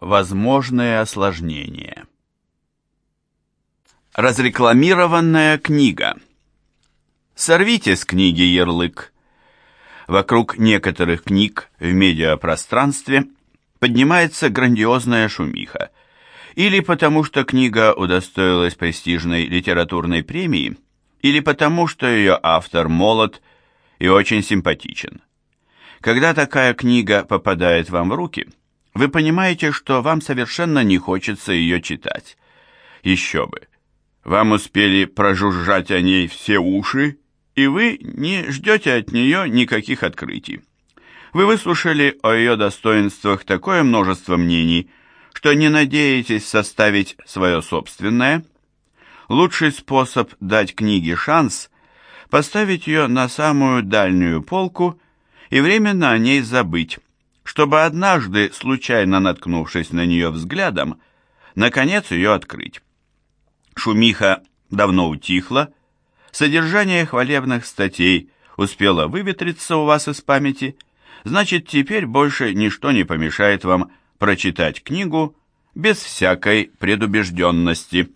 Возможные осложнения. Разрекламированная книга. Сорвите с книги ярлык. Вокруг некоторых книг в медиапространстве поднимается грандиозная шумиха. Или потому, что книга удостоилась престижной литературной премии, или потому, что ее автор молод и очень симпатичен. Когда такая книга попадает вам в руки – вы понимаете, что вам совершенно не хочется ее читать. Еще бы. Вам успели прожужжать о ней все уши, и вы не ждете от нее никаких открытий. Вы выслушали о ее достоинствах такое множество мнений, что не надеетесь составить свое собственное. Лучший способ дать книге шанс – поставить ее на самую дальнюю полку и временно о ней забыть, чтобы однажды, случайно наткнувшись на нее взглядом, наконец ее открыть. Шумиха давно утихла, содержание хвалебных статей успело выветриться у вас из памяти, значит, теперь больше ничто не помешает вам прочитать книгу без всякой предубежденности.